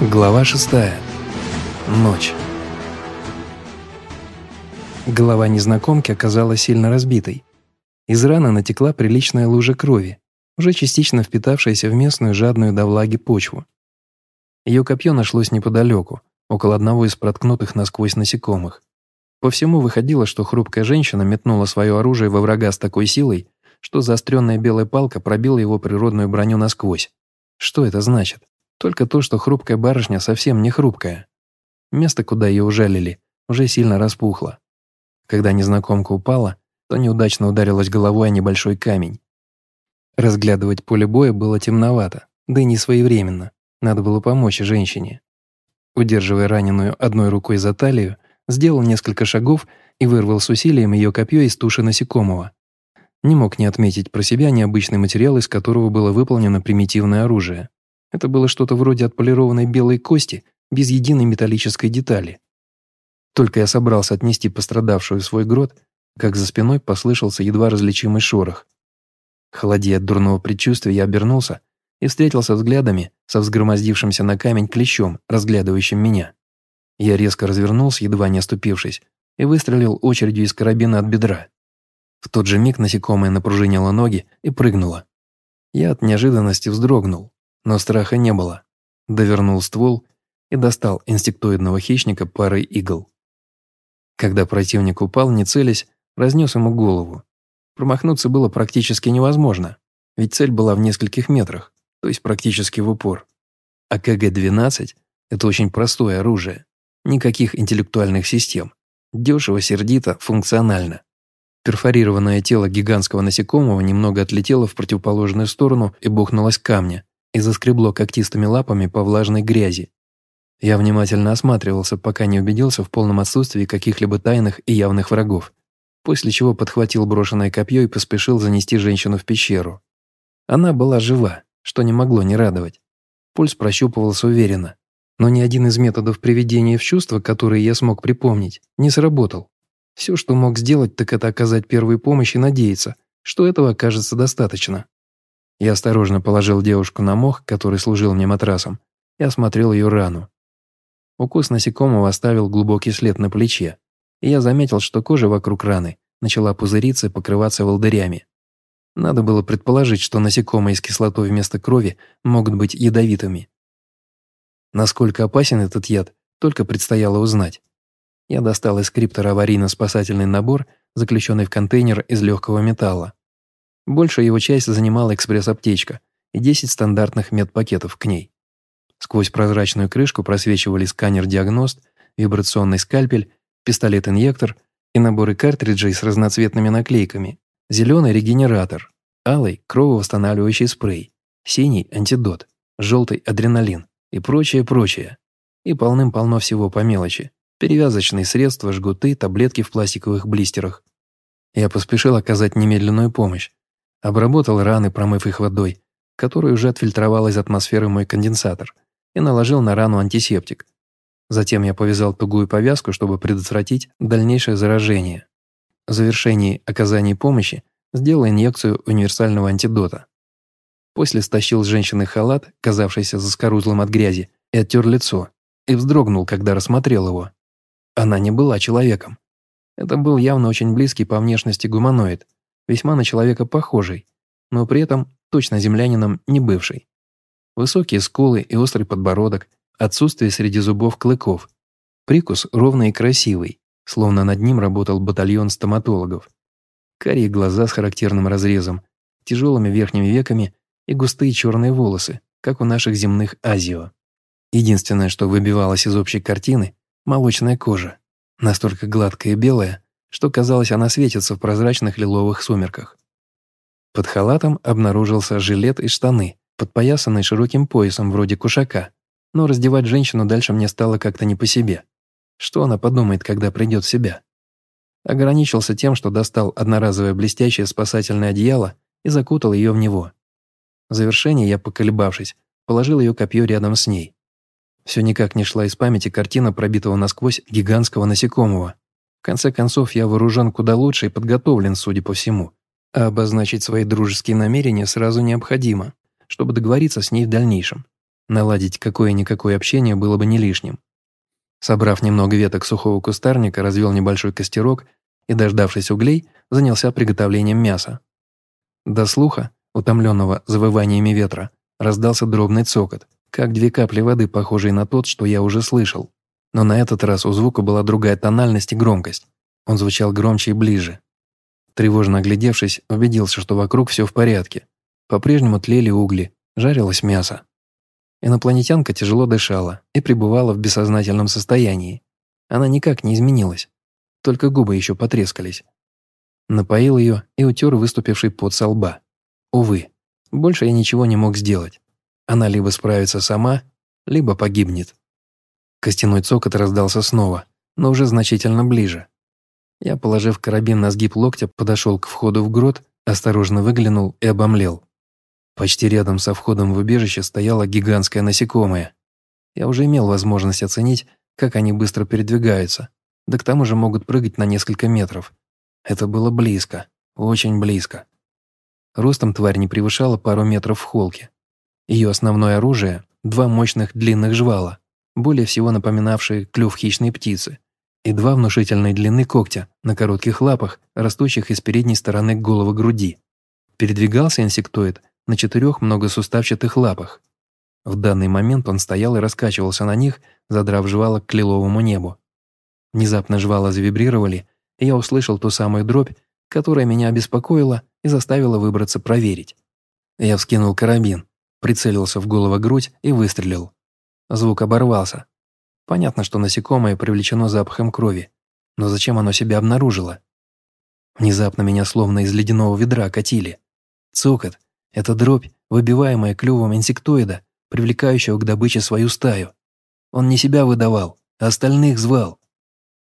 Глава шестая. Ночь. Голова незнакомки оказалась сильно разбитой. Из раны натекла приличная лужа крови, уже частично впитавшаяся в местную жадную до влаги почву. Ее копье нашлось неподалеку, около одного из проткнутых насквозь насекомых. По всему выходило, что хрупкая женщина метнула свое оружие во врага с такой силой, что заостренная белая палка пробила его природную броню насквозь. Что это значит? Только то, что хрупкая барышня совсем не хрупкая. Место, куда ее ужалили, уже сильно распухло. Когда незнакомка упала, то неудачно ударилась головой о небольшой камень. Разглядывать поле боя было темновато, да и не своевременно. Надо было помочь женщине. Удерживая раненую одной рукой за талию, сделал несколько шагов и вырвал с усилием ее копье из туши насекомого. Не мог не отметить про себя необычный материал, из которого было выполнено примитивное оружие. Это было что-то вроде отполированной белой кости, без единой металлической детали. Только я собрался отнести пострадавшую в свой грот, как за спиной послышался едва различимый шорох. Холодея от дурного предчувствия, я обернулся и встретился взглядами со взгромоздившимся на камень клещом, разглядывающим меня. Я резко развернулся, едва не оступившись, и выстрелил очередью из карабина от бедра. В тот же миг насекомое напружинило ноги и прыгнуло. Я от неожиданности вздрогнул, но страха не было. Довернул ствол и достал инсектоидного хищника парой игл. Когда противник упал, не целясь, разнес ему голову. Промахнуться было практически невозможно, ведь цель была в нескольких метрах, то есть практически в упор. А КГ-12 – это очень простое оружие. Никаких интеллектуальных систем. Дешево, сердито, функционально. Перфорированное тело гигантского насекомого немного отлетело в противоположную сторону и бухнулось камня, и заскребло когтистыми лапами по влажной грязи. Я внимательно осматривался, пока не убедился в полном отсутствии каких-либо тайных и явных врагов, после чего подхватил брошенное копье и поспешил занести женщину в пещеру. Она была жива, что не могло не радовать. Пульс прощупывался уверенно, но ни один из методов приведения в чувство, которые я смог припомнить, не сработал. Все, что мог сделать, так это оказать первую помощь и надеяться, что этого окажется достаточно. Я осторожно положил девушку на мох, который служил мне матрасом, и осмотрел ее рану. Укус насекомого оставил глубокий след на плече, и я заметил, что кожа вокруг раны начала пузыриться и покрываться волдырями. Надо было предположить, что насекомые с кислотой вместо крови могут быть ядовитыми. Насколько опасен этот яд, только предстояло узнать. Я достал из криптора аварийно-спасательный набор, заключенный в контейнер из легкого металла. Большая его часть занимала экспресс-аптечка и 10 стандартных медпакетов к ней. Сквозь прозрачную крышку просвечивали сканер-диагност, вибрационный скальпель, пистолет-инъектор и наборы картриджей с разноцветными наклейками. Зеленый регенератор, алый крововосстанавливающий спрей, синий антидот, желтый адреналин и прочее-прочее. И полным-полно всего по мелочи. Перевязочные средства, жгуты, таблетки в пластиковых блистерах. Я поспешил оказать немедленную помощь, Обработал раны, промыв их водой, которой уже отфильтровал из атмосферы мой конденсатор, и наложил на рану антисептик. Затем я повязал тугую повязку, чтобы предотвратить дальнейшее заражение. В завершении оказания помощи сделал инъекцию универсального антидота. После стащил с женщины халат, казавшийся заскорузлым от грязи, и оттер лицо, и вздрогнул, когда рассмотрел его. Она не была человеком. Это был явно очень близкий по внешности гуманоид – весьма на человека похожий, но при этом точно землянином не бывший. Высокие скулы и острый подбородок, отсутствие среди зубов клыков. Прикус ровный и красивый, словно над ним работал батальон стоматологов. Карие глаза с характерным разрезом, тяжелыми верхними веками и густые черные волосы, как у наших земных азио. Единственное, что выбивалось из общей картины – молочная кожа. Настолько гладкая и белая, что, казалось, она светится в прозрачных лиловых сумерках. Под халатом обнаружился жилет и штаны, подпоясанные широким поясом вроде кушака, но раздевать женщину дальше мне стало как-то не по себе. Что она подумает, когда придет в себя? Ограничился тем, что достал одноразовое блестящее спасательное одеяло и закутал ее в него. В завершение я, поколебавшись, положил ее копье рядом с ней. Все никак не шла из памяти картина пробитого насквозь гигантского насекомого, в конце концов, я вооружен куда лучше и подготовлен, судя по всему. А обозначить свои дружеские намерения сразу необходимо, чтобы договориться с ней в дальнейшем. Наладить какое-никакое общение было бы не лишним. Собрав немного веток сухого кустарника, развел небольшой костерок и, дождавшись углей, занялся приготовлением мяса. До слуха, утомленного завываниями ветра, раздался дробный цокот, как две капли воды, похожие на тот, что я уже слышал. Но на этот раз у звука была другая тональность и громкость. Он звучал громче и ближе. Тревожно оглядевшись, убедился, что вокруг все в порядке. По-прежнему тлели угли, жарилось мясо. Инопланетянка тяжело дышала и пребывала в бессознательном состоянии. Она никак не изменилась, только губы еще потрескались. Напоил ее и утер выступивший пот со лба. Увы, больше я ничего не мог сделать. Она либо справится сама, либо погибнет. Костяной цокот раздался снова, но уже значительно ближе. Я, положив карабин на сгиб локтя, подошел к входу в грот, осторожно выглянул и обомлел. Почти рядом со входом в убежище стояло гигантское насекомое. Я уже имел возможность оценить, как они быстро передвигаются, да к тому же могут прыгать на несколько метров. Это было близко, очень близко. Ростом тварь не превышала пару метров в холке. Ее основное оружие – два мощных длинных жвала, более всего напоминавшие клюв хищной птицы, и два внушительной длины когтя на коротких лапах, растущих из передней стороны головы груди. Передвигался инсектоид на четырех многосуставчатых лапах. В данный момент он стоял и раскачивался на них, задрав жвало к лиловому небу. Внезапно жвала завибрировали, и я услышал ту самую дробь, которая меня обеспокоила и заставила выбраться проверить. Я вскинул карабин, прицелился в голову грудь и выстрелил. Звук оборвался. Понятно, что насекомое привлечено запахом крови, но зачем оно себя обнаружило? Внезапно меня словно из ледяного ведра катили. Цокот, это дробь, выбиваемая клювом инсектоида, привлекающего к добыче свою стаю. Он не себя выдавал, а остальных звал.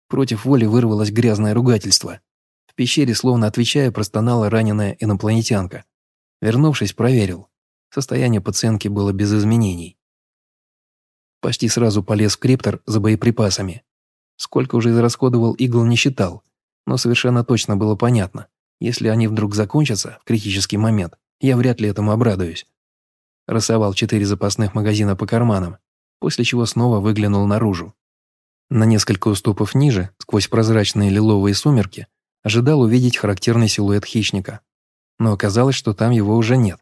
Против воли вырвалось грязное ругательство. В пещере, словно отвечая, простонала раненая инопланетянка. Вернувшись, проверил. Состояние пациентки было без изменений. Почти сразу полез в криптор за боеприпасами. Сколько уже израсходовал игл не считал, но совершенно точно было понятно, если они вдруг закончатся в критический момент, я вряд ли этому обрадуюсь. Рассовал четыре запасных магазина по карманам, после чего снова выглянул наружу. На несколько уступов ниже, сквозь прозрачные лиловые сумерки, ожидал увидеть характерный силуэт хищника. Но оказалось, что там его уже нет.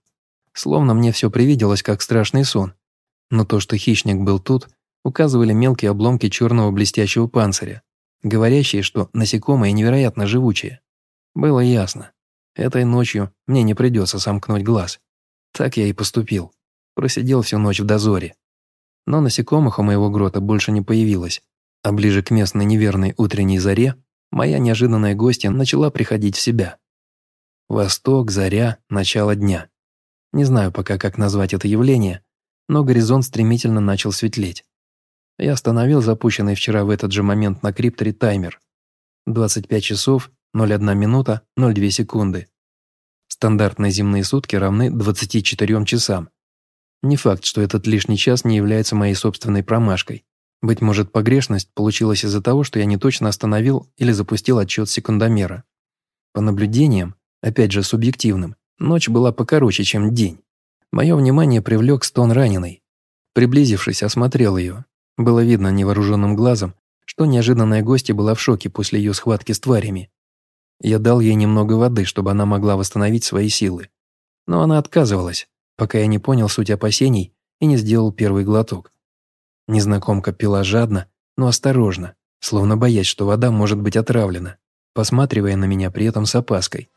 Словно мне все привиделось, как страшный сон. Но то, что хищник был тут, указывали мелкие обломки черного блестящего панциря, говорящие, что насекомое невероятно живучее. Было ясно. Этой ночью мне не придется сомкнуть глаз. Так я и поступил. Просидел всю ночь в дозоре. Но насекомых у моего грота больше не появилось, а ближе к местной неверной утренней заре моя неожиданная гостья начала приходить в себя. Восток, заря, начало дня. Не знаю пока, как назвать это явление, но горизонт стремительно начал светлеть. Я остановил запущенный вчера в этот же момент на крипторе таймер. 25 часов 0,1 минута 0,2 секунды. Стандартные земные сутки равны 24 часам. Не факт, что этот лишний час не является моей собственной промашкой. Быть может, погрешность получилась из-за того, что я не точно остановил или запустил отчет секундомера. По наблюдениям, опять же субъективным, ночь была покороче, чем день. Мое внимание привлек стон раненой. Приблизившись, осмотрел ее. Было видно невооруженным глазом, что неожиданная гостья была в шоке после ее схватки с тварями. Я дал ей немного воды, чтобы она могла восстановить свои силы. Но она отказывалась, пока я не понял суть опасений и не сделал первый глоток. Незнакомка пила жадно, но осторожно, словно боясь, что вода может быть отравлена, посматривая на меня при этом с опаской.